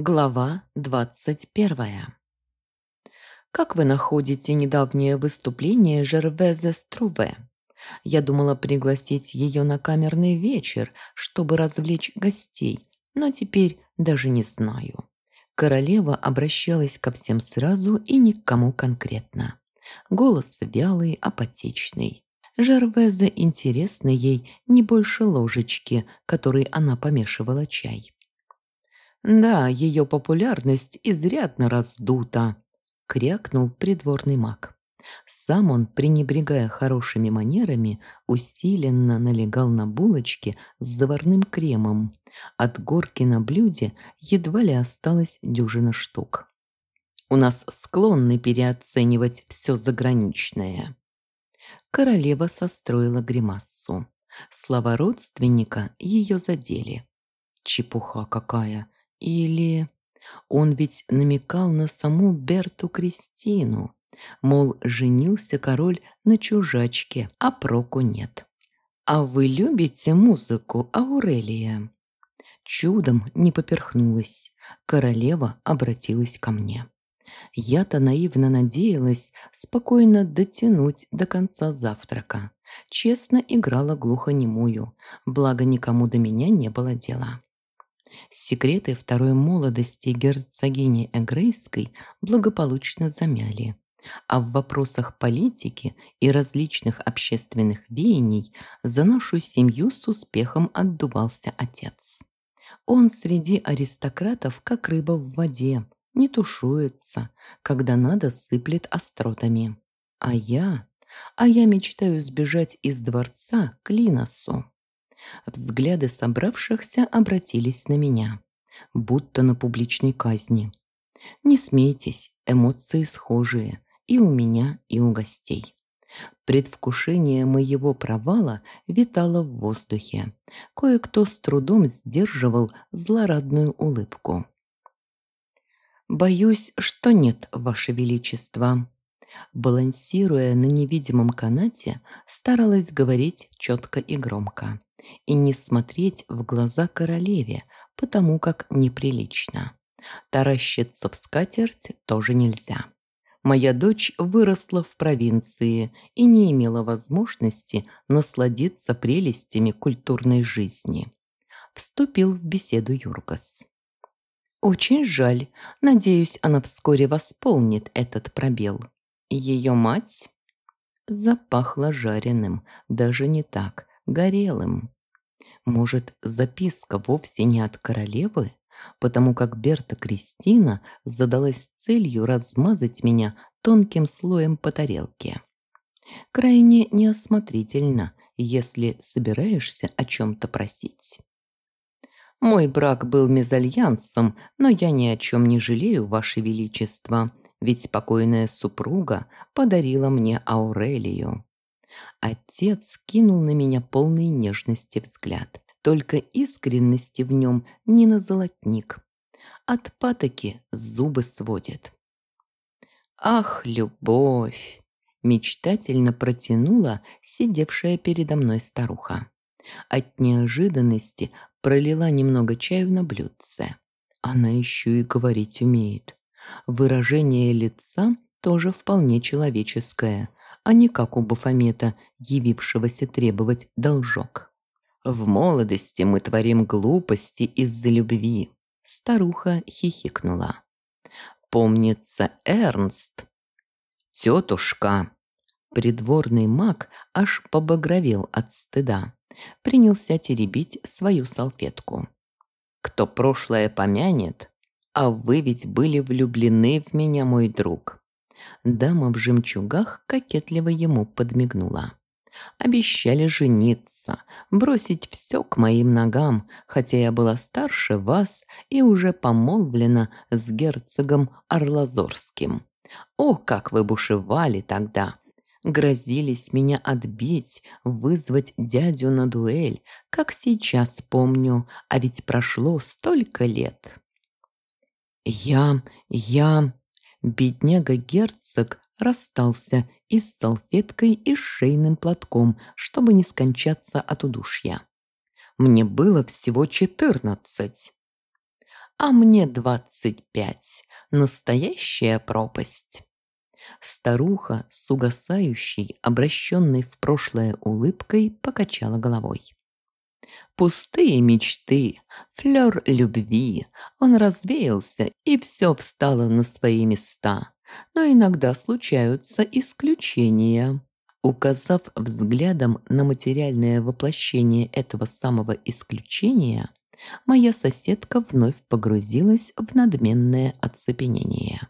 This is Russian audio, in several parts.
Глава двадцать первая. Как вы находите недавнее выступление Жервезе Струве? Я думала пригласить ее на камерный вечер, чтобы развлечь гостей, но теперь даже не знаю. Королева обращалась ко всем сразу и ни к кому конкретно. Голос вялый, апатичный. Жервезе интересно ей не больше ложечки, которой она помешивала чай. «Да, ее популярность изрядно раздута», — крякнул придворный маг. Сам он, пренебрегая хорошими манерами, усиленно налегал на булочки с заварным кремом. От горки на блюде едва ли осталось дюжина штук. «У нас склонны переоценивать все заграничное». Королева состроила гримассу. Слова родственника ее задели. «Чепуха какая!» Или он ведь намекал на саму Берту Кристину, мол, женился король на чужачке, а проку нет. «А вы любите музыку, Аурелия?» Чудом не поперхнулась. Королева обратилась ко мне. Я-то наивно надеялась спокойно дотянуть до конца завтрака. Честно играла глухонемую, благо никому до меня не было дела. Секреты второй молодости герцогини Эгрейской благополучно замяли, а в вопросах политики и различных общественных веяний за нашу семью с успехом отдувался отец. Он среди аристократов как рыба в воде, не тушуется, когда надо сыплет остротами. А я... А я мечтаю сбежать из дворца к Линосу. Взгляды собравшихся обратились на меня, будто на публичной казни. Не смейтесь, эмоции схожие и у меня, и у гостей. Предвкушение моего провала витало в воздухе. Кое-кто с трудом сдерживал злорадную улыбку. «Боюсь, что нет, Ваше Величество». Балансируя на невидимом канате, старалась говорить четко и громко и не смотреть в глаза королеве, потому как неприлично. Таращиться в скатерть тоже нельзя. Моя дочь выросла в провинции и не имела возможности насладиться прелестями культурной жизни. Вступил в беседу Юргас. Очень жаль. Надеюсь, она вскоре восполнит этот пробел. Ее мать запахла жареным, даже не так, горелым. Может, записка вовсе не от королевы? Потому как Берта Кристина задалась целью размазать меня тонким слоем по тарелке. Крайне неосмотрительно, если собираешься о чем-то просить. Мой брак был мезальянсом, но я ни о чем не жалею, Ваше Величество, ведь покойная супруга подарила мне Аурелию. Отец кинул на меня полный нежности взгляд, только искренности в нем не на золотник. От патоки зубы сводит. «Ах, любовь!» – мечтательно протянула сидевшая передо мной старуха. От неожиданности пролила немного чаю на блюдце. Она еще и говорить умеет. Выражение лица тоже вполне человеческое, а не как у Бафомета, явившегося требовать должок. «В молодости мы творим глупости из-за любви», – старуха хихикнула. «Помнится Эрнст». «Тетушка!» Придворный маг аж побагровел от стыда. Принялся теребить свою салфетку. «Кто прошлое помянет? А вы ведь были влюблены в меня, мой друг. Дама в жемчугах кокетливо ему подмигнула. Обещали жениться, бросить все к моим ногам, хотя я была старше вас и уже помолвлена с герцогом Орлазорским. О, как вы бушевали тогда! Грозились меня отбить, вызвать дядю на дуэль, как сейчас помню, а ведь прошло столько лет. Я, я... Бедняга-герцог расстался и с салфеткой, и с шейным платком, чтобы не скончаться от удушья. Мне было всего четырнадцать. а мне двадцать пять. Настоящая пропасть. Старуха с угасающей, обращенной в прошлое улыбкой, покачала головой. Пустые мечты, флёр любви, он развеялся, и все встало на свои места. Но иногда случаются исключения. Указав взглядом на материальное воплощение этого самого исключения, моя соседка вновь погрузилась в надменное оцепенение.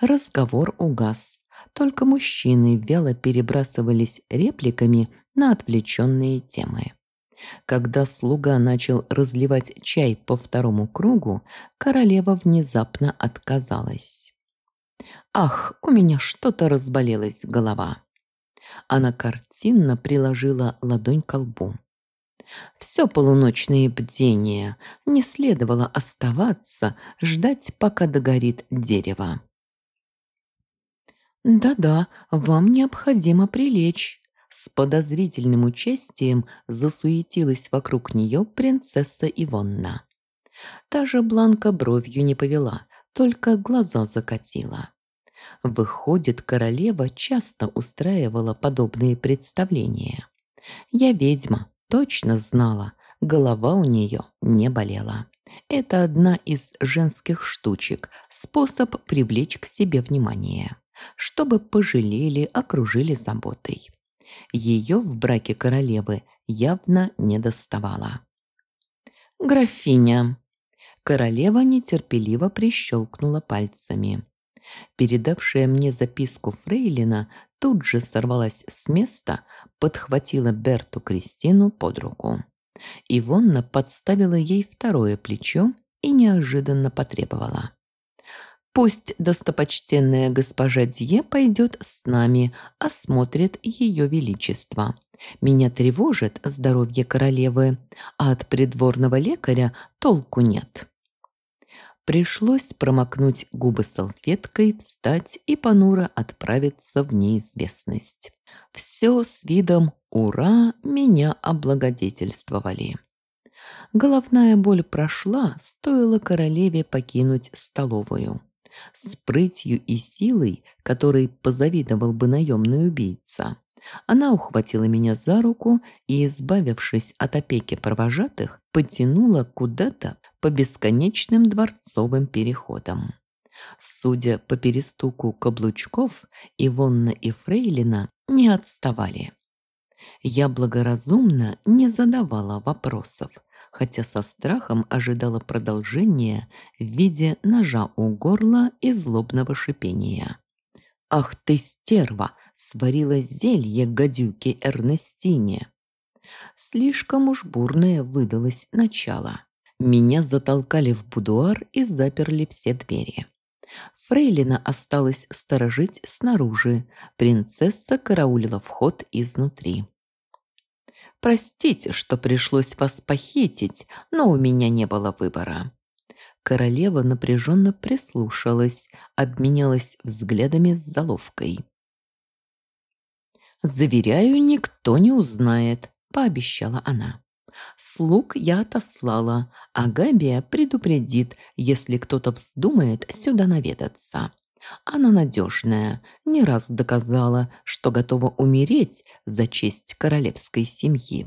Разговор угас, только мужчины вяло перебрасывались репликами на отвлеченные темы. Когда слуга начал разливать чай по второму кругу, королева внезапно отказалась. «Ах, у меня что-то разболелась голова!» Она картинно приложила ладонь к лбу. Все полуночные бдения. Не следовало оставаться, ждать, пока догорит дерево. «Да-да, вам необходимо прилечь», с подозрительным участием засуетилась вокруг нее принцесса Ивонна. Та же Бланка бровью не повела, только глаза закатила. Выходит, королева часто устраивала подобные представления. Я ведьма, точно знала, голова у нее не болела. Это одна из женских штучек, способ привлечь к себе внимание, чтобы пожалели, окружили заботой. Ее в браке королевы явно не доставало. «Графиня!» Королева нетерпеливо прищелкнула пальцами. Передавшая мне записку Фрейлина тут же сорвалась с места, подхватила Берту Кристину под руку. Ивонна подставила ей второе плечо и неожиданно потребовала. Пусть достопочтенная госпожа Дье пойдет с нами, осмотрит ее величество. Меня тревожит здоровье королевы, а от придворного лекаря толку нет. Пришлось промокнуть губы салфеткой, встать и понуро отправиться в неизвестность. Все с видом «Ура!» меня облагодетельствовали. Головная боль прошла, стоило королеве покинуть столовую с прытью и силой, которой позавидовал бы наемный убийца. Она ухватила меня за руку и, избавившись от опеки провожатых, потянула куда-то по бесконечным дворцовым переходам. Судя по перестуку каблучков, Ивонна и Фрейлина не отставали. Я благоразумно не задавала вопросов, хотя со страхом ожидала продолжения в виде ножа у горла и злобного шипения. «Ах ты, стерва! Сварила зелье гадюки Эрнестине!» Слишком уж бурное выдалось начало. Меня затолкали в будуар и заперли все двери. Фрейлина осталась сторожить снаружи, принцесса караулила вход изнутри. Простите, что пришлось вас похитить, но у меня не было выбора». Королева напряженно прислушалась, обменялась взглядами с заловкой. «Заверяю, никто не узнает», – пообещала она. «Слуг я отослала, а Габия предупредит, если кто-то вздумает сюда наведаться. Она надежная, не раз доказала, что готова умереть за честь королевской семьи.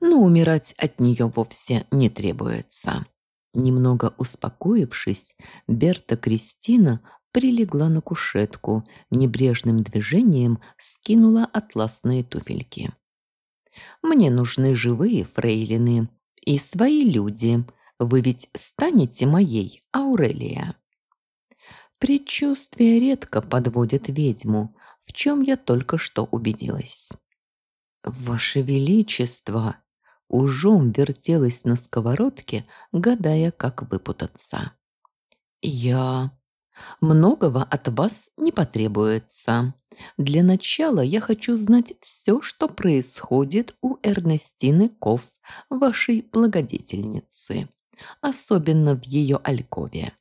Но умирать от нее вовсе не требуется. Немного успокоившись, Берта Кристина прилегла на кушетку, небрежным движением скинула атласные туфельки. «Мне нужны живые фрейлины и свои люди. Вы ведь станете моей, Аурелия?» Предчувствие редко подводит ведьму, в чем я только что убедилась. «Ваше Величество!» Ужом вертелась на сковородке, гадая, как выпутаться. «Я...» «Многого от вас не потребуется. Для начала я хочу знать все, что происходит у Эрнестины Ков, вашей благодетельницы, особенно в ее алькове.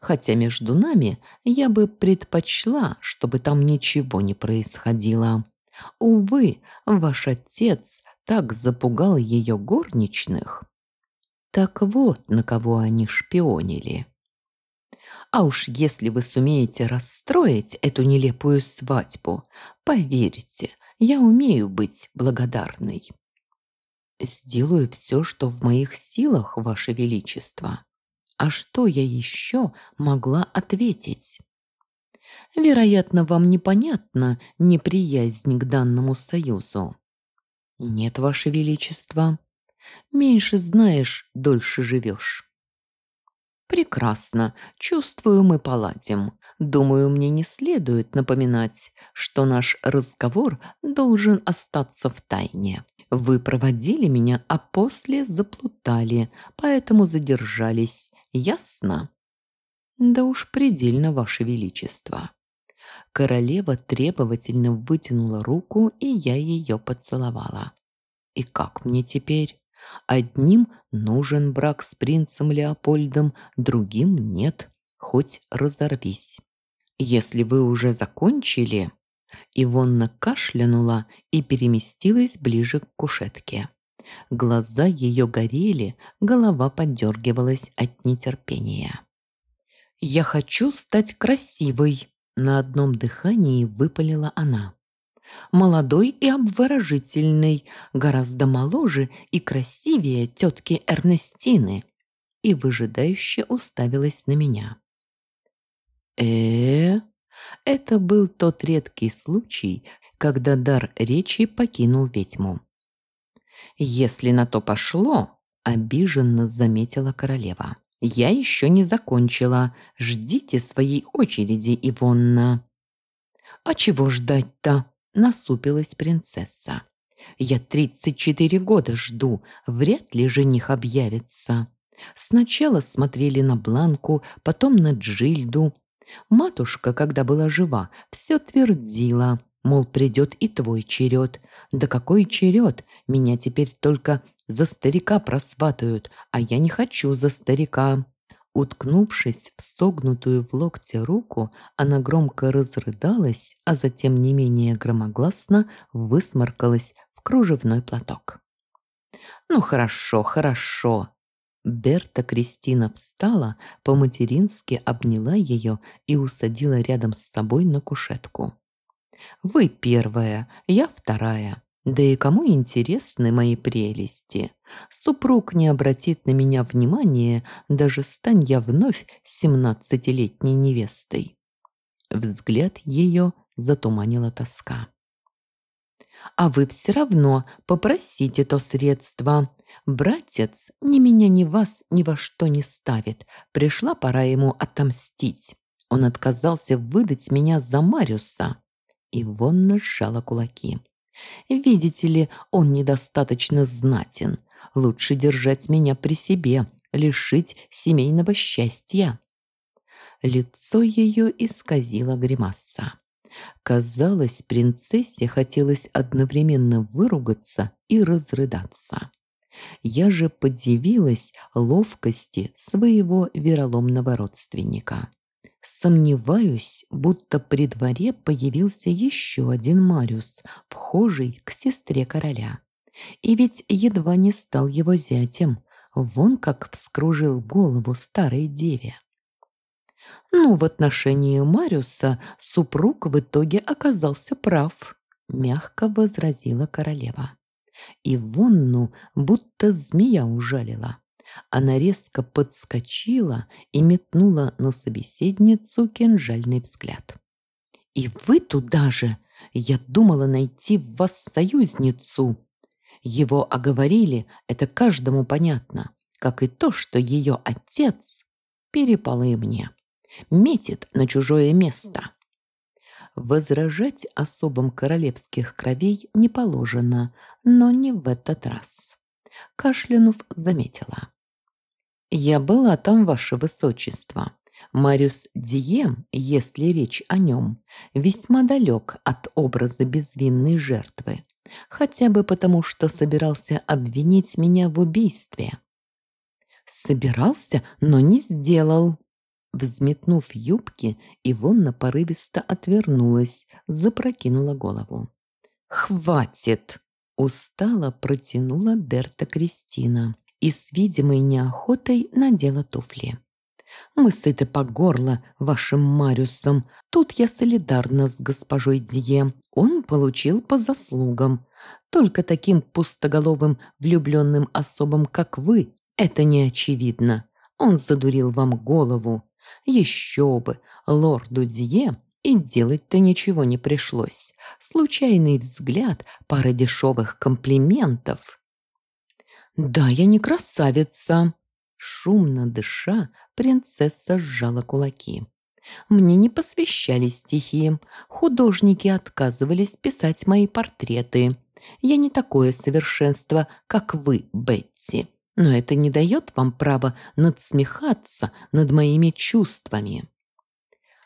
Хотя между нами я бы предпочла, чтобы там ничего не происходило. Увы, ваш отец так запугал ее горничных. Так вот, на кого они шпионили. А уж если вы сумеете расстроить эту нелепую свадьбу, поверьте, я умею быть благодарной. Сделаю все, что в моих силах, Ваше Величество. А что я еще могла ответить? Вероятно, вам непонятна неприязнь к данному союзу. Нет, Ваше Величество. Меньше знаешь, дольше живешь. Прекрасно. Чувствую, мы поладим. Думаю, мне не следует напоминать, что наш разговор должен остаться в тайне. Вы проводили меня, а после заплутали, поэтому задержались. Ясно? Да уж предельно, Ваше Величество. Королева требовательно вытянула руку, и я ее поцеловала. И как мне теперь? Одним нужен брак с принцем Леопольдом, другим нет, хоть разорвись. Если вы уже закончили... Ивонна кашлянула и переместилась ближе к кушетке. Глаза ее горели, голова подергивалась от нетерпения. «Я хочу стать красивой!» На одном дыхании выпалила она. Молодой и обворожительный, гораздо моложе и красивее тетки Эрнестины. И выжидающе уставилась на меня. э, -э Это был тот редкий случай, когда дар речи покинул ведьму. «Если на то пошло», — обиженно заметила королева. «Я еще не закончила. Ждите своей очереди, Ивонна». «А чего ждать-то?» – насупилась принцесса. «Я тридцать четыре года жду, вряд ли жених объявится». Сначала смотрели на Бланку, потом на Джильду. Матушка, когда была жива, все твердила, мол, придет и твой черед. Да какой черед? Меня теперь только за старика просватают, а я не хочу за старика». Уткнувшись в согнутую в локте руку, она громко разрыдалась, а затем не менее громогласно высморкалась в кружевной платок. «Ну хорошо, хорошо!» Берта Кристина встала, по-матерински обняла ее и усадила рядом с собой на кушетку. «Вы первая, я вторая. Да и кому интересны мои прелести? Супруг не обратит на меня внимания, даже стань я вновь семнадцатилетней невестой. Взгляд ее затуманила тоска. А вы все равно попросите то средство. Братец ни меня, ни вас ни во что не ставит. Пришла пора ему отомстить. Он отказался выдать меня за Мариуса. И вон сжала кулаки. Видите ли, он недостаточно знатен. Лучше держать меня при себе, лишить семейного счастья. Лицо ее исказило гримаса. Казалось, принцессе хотелось одновременно выругаться и разрыдаться. Я же подивилась ловкости своего вероломного родственника. Сомневаюсь, будто при дворе появился еще один Мариус, вхожий к сестре короля. И ведь едва не стал его зятем, вон как вскружил голову старой деве. Ну, в отношении Мариуса супруг в итоге оказался прав, мягко возразила королева. И Вонну будто змея ужалила. Она резко подскочила и метнула на собеседницу кинжальный взгляд. «И вы туда же! Я думала найти в вас союзницу!» Его оговорили, это каждому понятно, как и то, что ее отец перепало и мне. Метит на чужое место. Возражать особам королевских кровей не положено, но не в этот раз. Кашлянув заметила. «Я была там, ваше высочество. Мариус Дием, если речь о нем, весьма далек от образа безвинной жертвы, хотя бы потому, что собирался обвинить меня в убийстве». «Собирался, но не сделал». Взметнув юбки, Ивонна порывисто отвернулась, запрокинула голову. «Хватит!» – устало протянула Берта Кристина и с видимой неохотой надела туфли. Мы сыты по горло вашим Мариусом. Тут я солидарна с госпожой Дье. Он получил по заслугам. Только таким пустоголовым влюбленным особам, как вы, это не очевидно. Он задурил вам голову. Еще бы, лорду Дье и делать-то ничего не пришлось. Случайный взгляд, пара дешевых комплиментов. «Да, я не красавица», Шумно дыша, принцесса сжала кулаки. Мне не посвящали стихи. Художники отказывались писать мои портреты. Я не такое совершенство, как вы, Бетти. Но это не дает вам права надсмехаться над моими чувствами.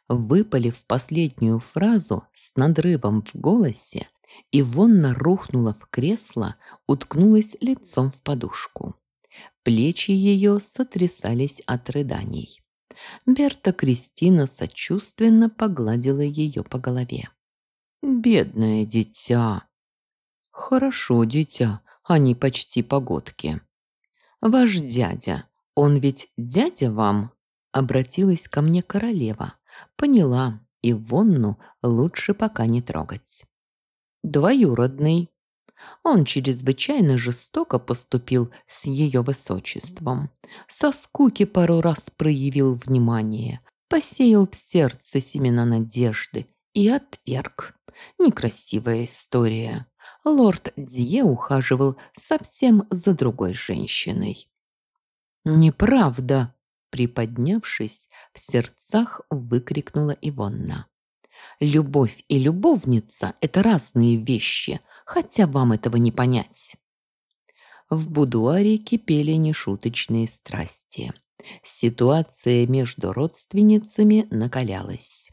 Выпалив последнюю фразу с надрывом в голосе, Ивонна рухнула в кресло, уткнулась лицом в подушку. Плечи ее сотрясались от рыданий. Берта Кристина сочувственно погладила ее по голове. «Бедное дитя!» «Хорошо, дитя, они почти погодки». «Ваш дядя, он ведь дядя вам?» Обратилась ко мне королева. Поняла, и Вонну лучше пока не трогать. «Двоюродный», он чрезвычайно жестоко поступил с ее высочеством. Со скуки пару раз проявил внимание, посеял в сердце семена надежды и отверг. Некрасивая история. Лорд Дье ухаживал совсем за другой женщиной. «Неправда!» Приподнявшись, в сердцах выкрикнула Ивонна. «Любовь и любовница – это разные вещи, хотя вам этого не понять. В будуаре кипели нешуточные страсти. Ситуация между родственницами накалялась.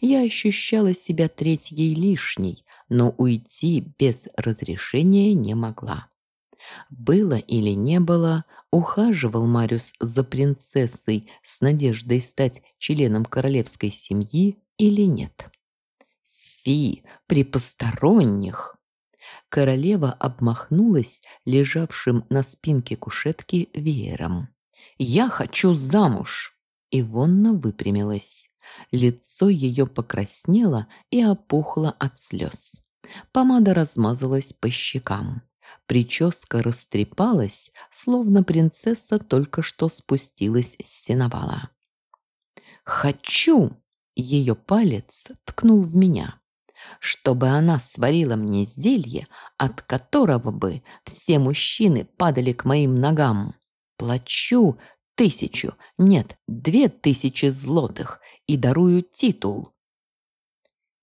Я ощущала себя третьей лишней, но уйти без разрешения не могла. Было или не было, ухаживал Мариус за принцессой с надеждой стать членом королевской семьи или нет. Фи, при посторонних. Королева обмахнулась лежавшим на спинке кушетки веером. «Я хочу замуж!» Ивонна выпрямилась. Лицо ее покраснело и опухло от слез. Помада размазалась по щекам. Прическа растрепалась, словно принцесса только что спустилась с сеновала. «Хочу!» Ее палец ткнул в меня чтобы она сварила мне зелье, от которого бы все мужчины падали к моим ногам. Плачу тысячу, нет, две тысячи злотых и дарую титул.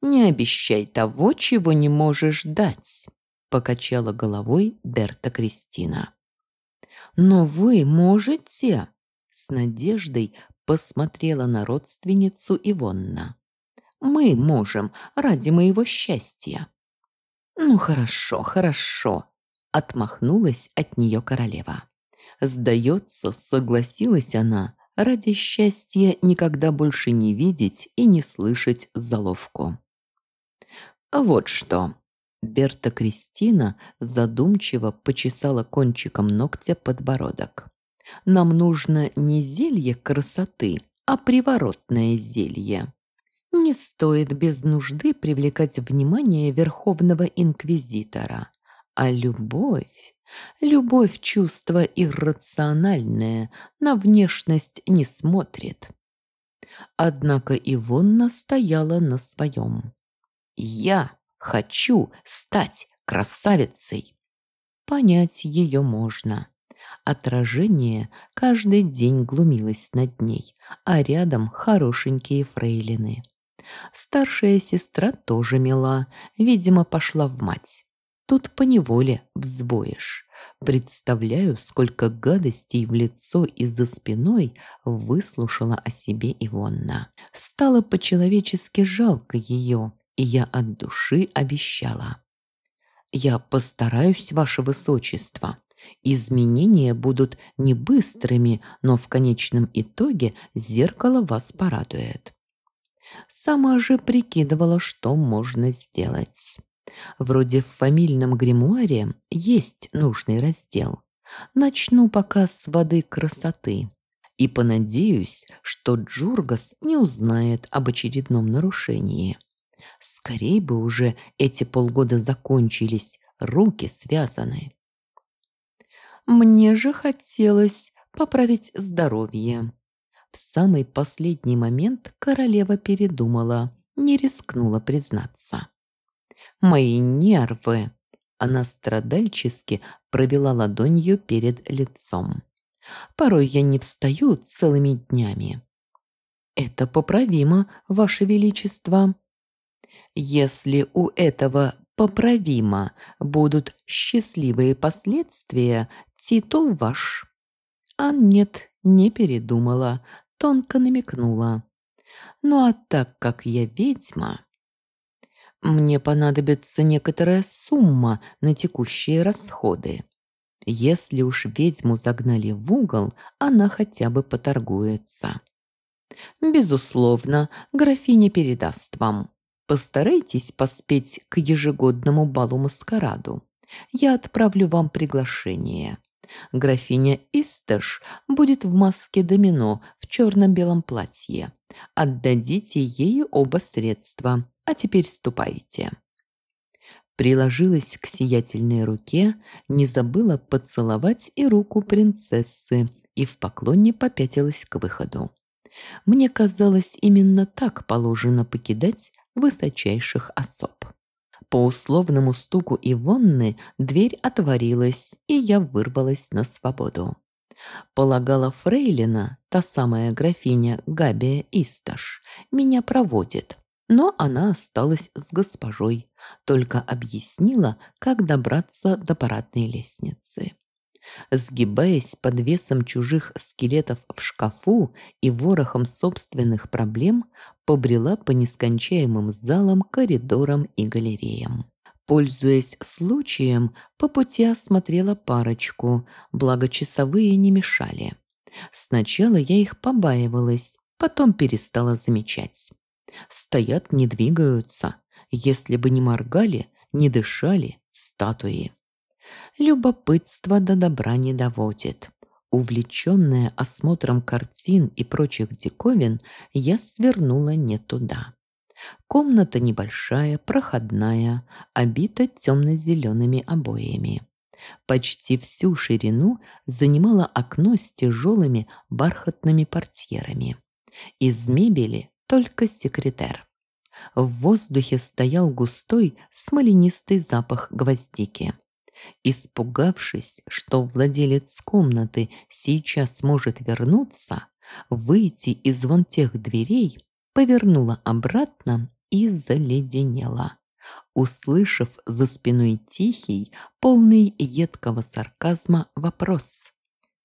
«Не обещай того, чего не можешь дать», — покачала головой Берта Кристина. «Но вы можете», — с надеждой посмотрела на родственницу Ивонна. Мы можем ради моего счастья». «Ну хорошо, хорошо», — отмахнулась от нее королева. Сдается, согласилась она ради счастья никогда больше не видеть и не слышать заловку. «Вот что». Берта Кристина задумчиво почесала кончиком ногтя подбородок. «Нам нужно не зелье красоты, а приворотное зелье. Не стоит без нужды привлекать внимание Верховного Инквизитора. А любовь... Любовь – чувство иррациональное, на внешность не смотрит. Однако Ивонна стояла на своем. «Я хочу стать красавицей!» Понять ее можно. Отражение каждый день глумилось над ней, а рядом хорошенькие фрейлины. Старшая сестра тоже мила, видимо, пошла в мать. Тут поневоле взбоишь. Представляю, сколько гадостей в лицо и за спиной выслушала о себе Ивонна. Стало по-человечески жалко ее, и я от души обещала. «Я постараюсь, ваше высочество. Изменения будут не быстрыми, но в конечном итоге зеркало вас порадует». Сама же прикидывала, что можно сделать. Вроде в фамильном гримуаре есть нужный раздел. Начну пока с воды красоты. И понадеюсь, что Джургас не узнает об очередном нарушении. Скорей бы уже эти полгода закончились, руки связаны. Мне же хотелось поправить здоровье. В самый последний момент королева передумала, не рискнула признаться. Мои нервы. Она страдальчески провела ладонью перед лицом. Порой я не встаю целыми днями. Это поправимо, Ваше Величество. Если у этого поправимо будут счастливые последствия, титул ваш. А нет, не передумала, тонко намекнула. Ну а так как я ведьма, мне понадобится некоторая сумма на текущие расходы. Если уж ведьму загнали в угол, она хотя бы поторгуется. Безусловно, графиня передаст вам. Постарайтесь поспеть к ежегодному балу-маскараду. Я отправлю вам приглашение. Графиня Исташ будет в маске домино в черно-белом платье. Отдадите ей оба средства, а теперь ступайте приложилась к сиятельной руке, не забыла поцеловать и руку принцессы и в поклоне попятилась к выходу. Мне казалось, именно так положено покидать высочайших особ. По условному стуку Ивонны дверь отворилась, и я вырвалась на свободу. Полагала Фрейлина, та самая графиня Габия Исташ, меня проводит, но она осталась с госпожой, только объяснила, как добраться до парадной лестницы. Сгибаясь под весом чужих скелетов в шкафу и ворохом собственных проблем, побрела по нескончаемым залам, коридорам и галереям. Пользуясь случаем, по пути осмотрела парочку, благо часовые не мешали. Сначала я их побаивалась, потом перестала замечать. Стоят, не двигаются. Если бы не моргали, не дышали, статуи. Любопытство до добра не доводит. Увлеченная осмотром картин и прочих диковин, я свернула не туда. Комната небольшая, проходная, обита темно-зелеными обоями. Почти всю ширину занимало окно с тяжелыми бархатными портьерами. Из мебели только секретер. В воздухе стоял густой смоленистый запах гвоздики. Испугавшись, что владелец комнаты сейчас может вернуться, выйти из вон тех дверей, повернула обратно и заледенела, услышав за спиной тихий, полный едкого сарказма вопрос.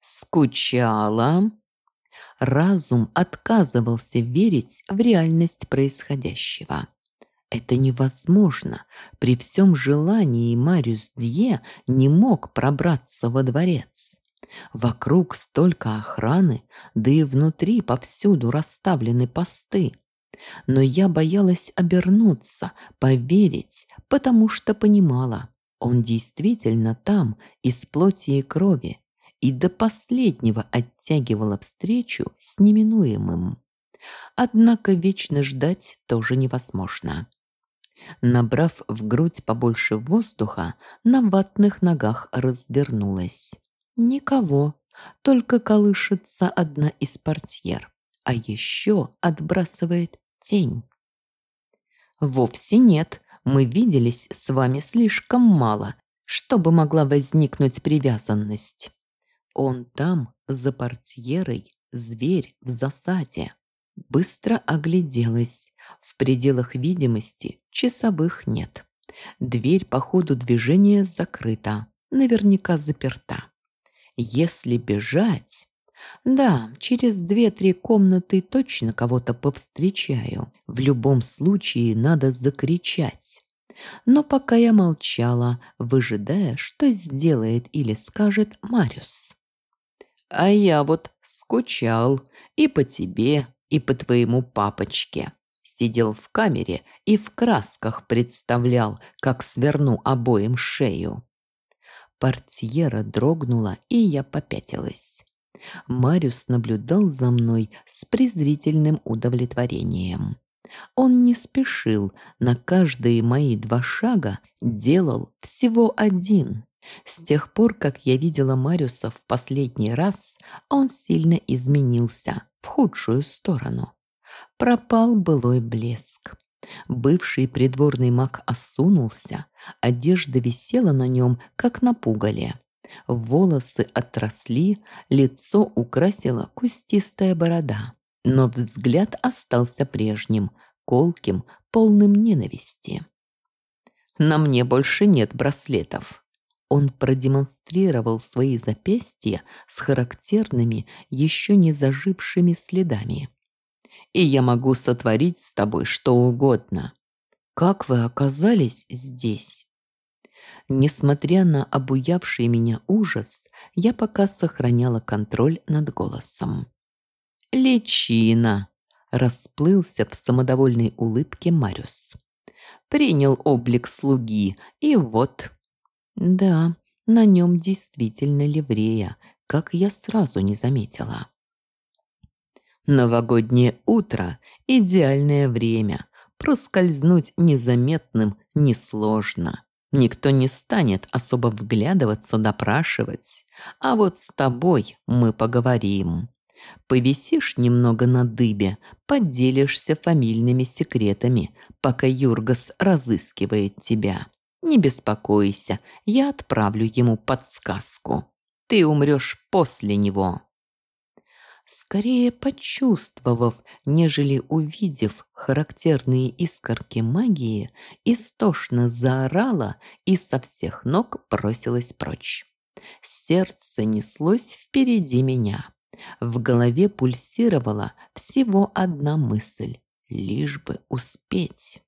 «Скучала?» Разум отказывался верить в реальность происходящего. Это невозможно. При всем желании Мариус Дье не мог пробраться во дворец. Вокруг столько охраны, да и внутри повсюду расставлены посты. Но я боялась обернуться, поверить, потому что понимала, он действительно там, из плоти и крови, и до последнего оттягивала встречу с неминуемым. Однако вечно ждать тоже невозможно. Набрав в грудь побольше воздуха, на ватных ногах развернулась. Никого, только колышется одна из портьер, а еще отбрасывает тень. «Вовсе нет, мы виделись с вами слишком мало, чтобы могла возникнуть привязанность». Он там, за портьерой, зверь в засаде. Быстро огляделась. В пределах видимости часовых нет. Дверь по ходу движения закрыта, наверняка заперта. Если бежать... Да, через две-три комнаты точно кого-то повстречаю. В любом случае надо закричать. Но пока я молчала, выжидая, что сделает или скажет Мариус. А я вот скучал и по тебе, и по твоему папочке. Сидел в камере и в красках представлял, как сверну обоим шею. Портьера дрогнула, и я попятилась. Мариус наблюдал за мной с презрительным удовлетворением. Он не спешил, на каждые мои два шага делал всего один. С тех пор, как я видела Мариуса в последний раз, он сильно изменился в худшую сторону. Пропал былой блеск. Бывший придворный маг осунулся, одежда висела на нем, как на пугале. Волосы отросли, лицо украсила кустистая борода. Но взгляд остался прежним, колким, полным ненависти. «На мне больше нет браслетов». Он продемонстрировал свои запястья с характерными, еще не зажившими следами. «И я могу сотворить с тобой что угодно». «Как вы оказались здесь?» Несмотря на обуявший меня ужас, я пока сохраняла контроль над голосом. «Личина!» – расплылся в самодовольной улыбке Мариус. «Принял облик слуги, и вот...» «Да, на нем действительно ливрея, как я сразу не заметила». Новогоднее утро – идеальное время. Проскользнуть незаметным несложно. Никто не станет особо вглядываться, допрашивать. А вот с тобой мы поговорим. Повисишь немного на дыбе, поделишься фамильными секретами, пока Юргас разыскивает тебя. Не беспокойся, я отправлю ему подсказку. Ты умрешь после него скорее почувствовав, нежели увидев характерные искорки магии, истошно заорала и со всех ног бросилась прочь. Сердце неслось впереди меня. В голове пульсировала всего одна мысль – лишь бы успеть.